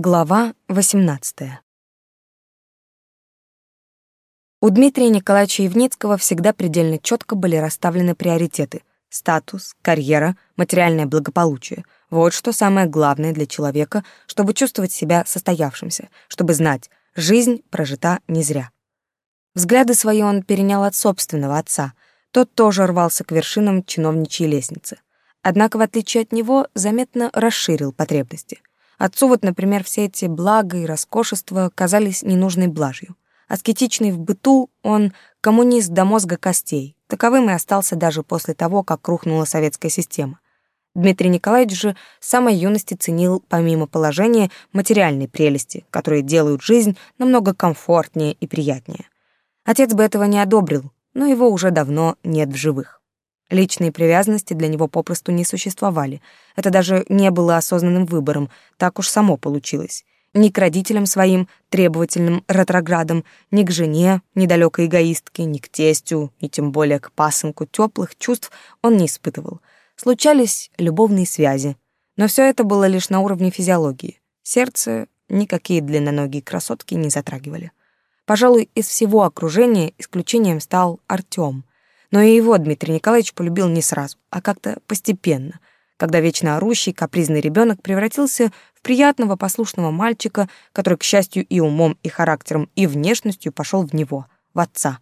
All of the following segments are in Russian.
Глава 18. У Дмитрия Николаевича Евницкого всегда предельно четко были расставлены приоритеты: статус, карьера, материальное благополучие. Вот что самое главное для человека, чтобы чувствовать себя состоявшимся, чтобы знать, жизнь прожита не зря. Взгляды свои он перенял от собственного отца. Тот тоже рвался к вершинам чиновничьей лестницы. Однако, в отличие от него, заметно расширил потребности. Отцу вот, например, все эти блага и роскошества казались ненужной блажью. Аскетичный в быту, он коммунист до мозга костей. Таковым и остался даже после того, как рухнула советская система. Дмитрий Николаевич же с самой юности ценил, помимо положения, материальные прелести, которые делают жизнь намного комфортнее и приятнее. Отец бы этого не одобрил, но его уже давно нет в живых. Личные привязанности для него попросту не существовали. Это даже не было осознанным выбором, так уж само получилось. Ни к родителям своим, требовательным ретроградам, ни к жене, недалекой эгоистке, ни к тестю, ни тем более к пасынку теплых чувств он не испытывал. Случались любовные связи, но все это было лишь на уровне физиологии. Сердце никакие длинноногие красотки не затрагивали. Пожалуй, из всего окружения исключением стал Артём. Но и его Дмитрий Николаевич полюбил не сразу, а как-то постепенно, когда вечно орущий, капризный ребенок превратился в приятного, послушного мальчика, который, к счастью, и умом, и характером, и внешностью пошел в него, в отца.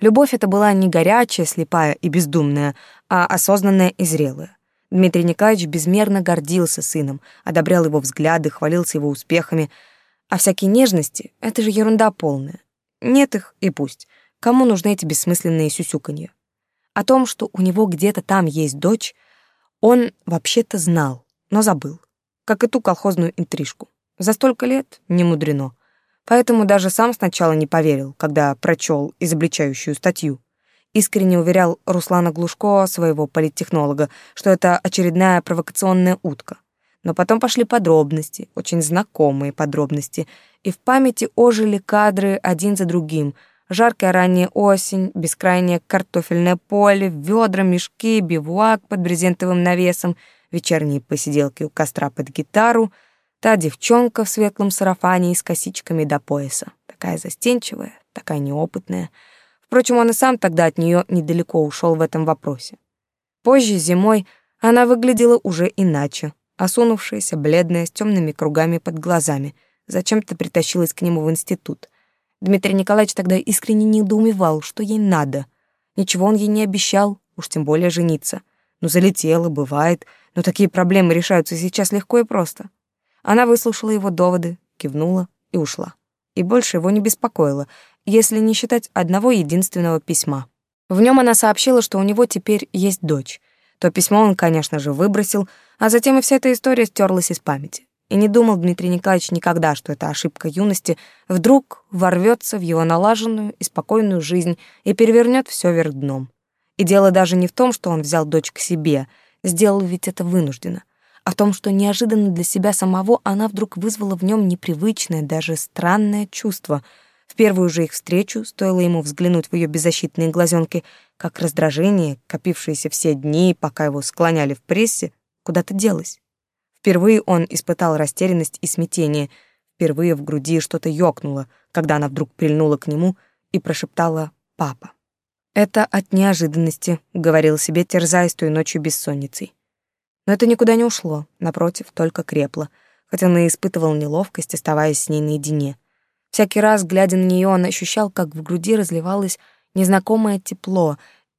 Любовь эта была не горячая, слепая и бездумная, а осознанная и зрелая. Дмитрий Николаевич безмерно гордился сыном, одобрял его взгляды, хвалился его успехами. А всякие нежности — это же ерунда полная. Нет их и пусть. Кому нужны эти бессмысленные сюсюканья? О том, что у него где-то там есть дочь, он вообще-то знал, но забыл. Как и ту колхозную интрижку. За столько лет не мудрено. Поэтому даже сам сначала не поверил, когда прочел изобличающую статью. Искренне уверял Руслана Глушко, своего политтехнолога, что это очередная провокационная утка. Но потом пошли подробности, очень знакомые подробности, и в памяти ожили кадры один за другим — Жаркая ранняя осень, бескрайнее картофельное поле, ведра, мешки, бивуак под брезентовым навесом, вечерние посиделки у костра под гитару, та девчонка в светлом сарафане и с косичками до пояса. Такая застенчивая, такая неопытная. Впрочем, он и сам тогда от нее недалеко ушел в этом вопросе. Позже, зимой, она выглядела уже иначе, осунувшаяся, бледная, с темными кругами под глазами. Зачем-то притащилась к нему в институт. Дмитрий Николаевич тогда искренне недоумевал, что ей надо. Ничего он ей не обещал, уж тем более жениться. Ну, залетела, бывает, но такие проблемы решаются сейчас легко и просто. Она выслушала его доводы, кивнула и ушла. И больше его не беспокоило, если не считать одного единственного письма. В нем она сообщила, что у него теперь есть дочь. То письмо он, конечно же, выбросил, а затем и вся эта история стерлась из памяти. И не думал Дмитрий Николаевич никогда, что эта ошибка юности вдруг ворвется в его налаженную и спокойную жизнь и перевернет все вверх дном. И дело даже не в том, что он взял дочь к себе, сделал ведь это вынужденно, а в том, что неожиданно для себя самого она вдруг вызвала в нем непривычное, даже странное чувство. В первую же их встречу, стоило ему взглянуть в ее беззащитные глазенки, как раздражение, копившееся все дни, пока его склоняли в прессе, куда-то делось. Впервые он испытал растерянность и смятение. Впервые в груди что-то ёкнуло, когда она вдруг прильнула к нему и прошептала «папа». «Это от неожиданности», — говорил себе, терзаясь той ночью бессонницей. Но это никуда не ушло, напротив, только крепло, хотя он и испытывал неловкость, оставаясь с ней наедине. Всякий раз, глядя на нее, он ощущал, как в груди разливалось незнакомое тепло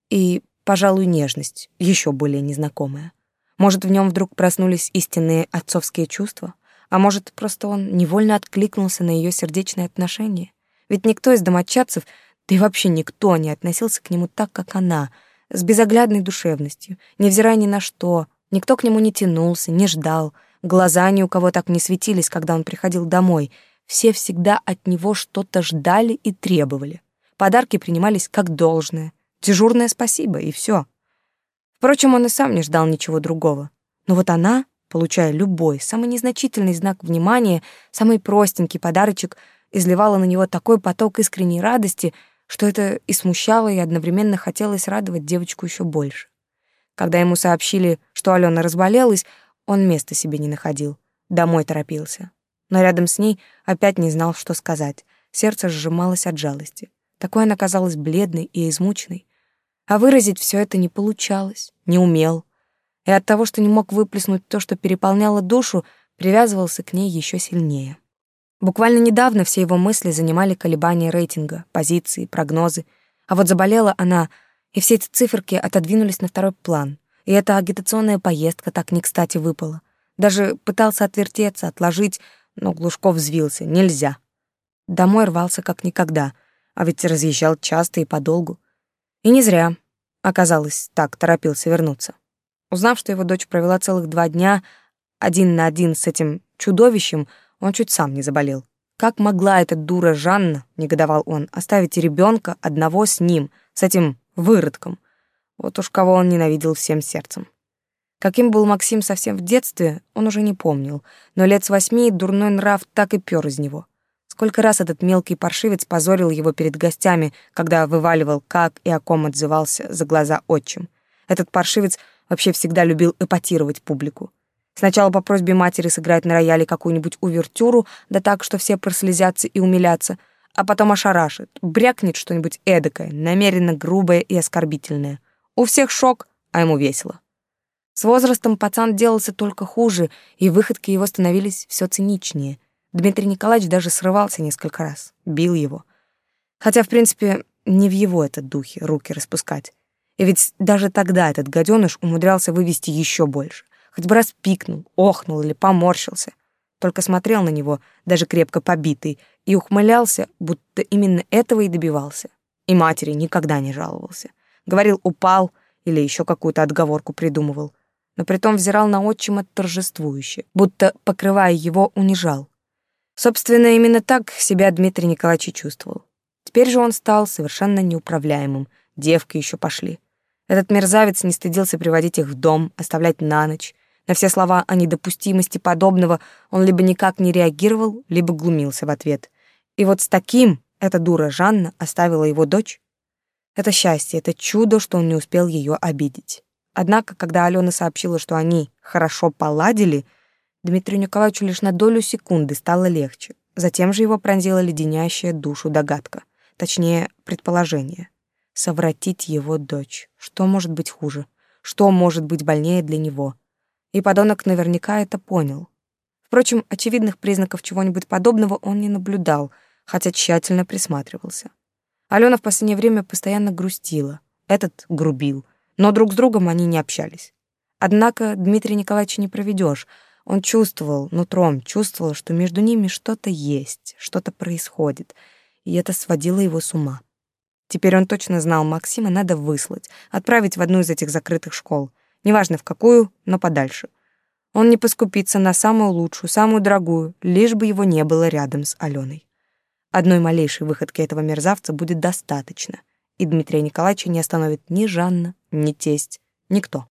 и, пожалуй, нежность, еще более незнакомая. Может, в нем вдруг проснулись истинные отцовские чувства? А может, просто он невольно откликнулся на ее сердечные отношения? Ведь никто из домочадцев, да и вообще никто не относился к нему так, как она, с безоглядной душевностью, невзирая ни на что. Никто к нему не тянулся, не ждал. Глаза ни у кого так не светились, когда он приходил домой. Все всегда от него что-то ждали и требовали. Подарки принимались как должное. Дежурное спасибо, и все. Впрочем, он и сам не ждал ничего другого. Но вот она, получая любой, самый незначительный знак внимания, самый простенький подарочек, изливала на него такой поток искренней радости, что это и смущало, и одновременно хотелось радовать девочку еще больше. Когда ему сообщили, что Алена разболелась, он места себе не находил. Домой торопился. но рядом с ней опять не знал, что сказать. Сердце сжималось от жалости. Такой она казалась бледной и измученной. А выразить все это не получалось, не умел. И от того, что не мог выплеснуть то, что переполняло душу, привязывался к ней еще сильнее. Буквально недавно все его мысли занимали колебания рейтинга, позиции, прогнозы. А вот заболела она, и все эти циферки отодвинулись на второй план. И эта агитационная поездка так не кстати выпала. Даже пытался отвертеться, отложить, но Глушков взвился. Нельзя. Домой рвался как никогда, а ведь разъезжал часто и подолгу. И не зря. Оказалось, так торопился вернуться. Узнав, что его дочь провела целых два дня один на один с этим чудовищем, он чуть сам не заболел. Как могла эта дура Жанна, негодовал он, оставить ребенка одного с ним, с этим выродком? Вот уж кого он ненавидел всем сердцем. Каким был Максим совсем в детстве, он уже не помнил, но лет с восьми дурной нрав так и пёр из него. Сколько раз этот мелкий паршивец позорил его перед гостями, когда вываливал, как и о ком отзывался за глаза отчим. Этот паршивец вообще всегда любил эпатировать публику. Сначала по просьбе матери сыграть на рояле какую-нибудь увертюру, да так, что все прослезятся и умилятся, а потом ошарашит, брякнет что-нибудь эдакое, намеренно грубое и оскорбительное. У всех шок, а ему весело. С возрастом пацан делался только хуже, и выходки его становились все циничнее. Дмитрий Николаевич даже срывался несколько раз, бил его. Хотя, в принципе, не в его это духе руки распускать. И ведь даже тогда этот гаденыш умудрялся вывести еще больше. Хоть бы раз пикнул, охнул или поморщился. Только смотрел на него, даже крепко побитый, и ухмылялся, будто именно этого и добивался. И матери никогда не жаловался. Говорил «упал» или еще какую-то отговорку придумывал но притом взирал на отчима торжествующе, будто, покрывая его, унижал. Собственно, именно так себя Дмитрий Николаевич чувствовал. Теперь же он стал совершенно неуправляемым, девки еще пошли. Этот мерзавец не стыдился приводить их в дом, оставлять на ночь. На все слова о недопустимости подобного он либо никак не реагировал, либо глумился в ответ. И вот с таким эта дура Жанна оставила его дочь. Это счастье, это чудо, что он не успел ее обидеть. Однако, когда Алена сообщила, что они хорошо поладили, Дмитрию Николаевичу лишь на долю секунды стало легче. Затем же его пронзила леденящая душу догадка, точнее, предположение. Совратить его дочь. Что может быть хуже? Что может быть больнее для него? И подонок наверняка это понял. Впрочем, очевидных признаков чего-нибудь подобного он не наблюдал, хотя тщательно присматривался. Алена в последнее время постоянно грустила. Этот грубил — но друг с другом они не общались. Однако Дмитрия Николаевича не проведешь. Он чувствовал, нутром чувствовал, что между ними что-то есть, что-то происходит, и это сводило его с ума. Теперь он точно знал, Максима надо выслать, отправить в одну из этих закрытых школ. Неважно в какую, но подальше. Он не поскупится на самую лучшую, самую дорогую, лишь бы его не было рядом с Аленой. Одной малейшей выходки этого мерзавца будет достаточно — и Дмитрия Николаевича не остановит ни Жанна, ни тесть, никто.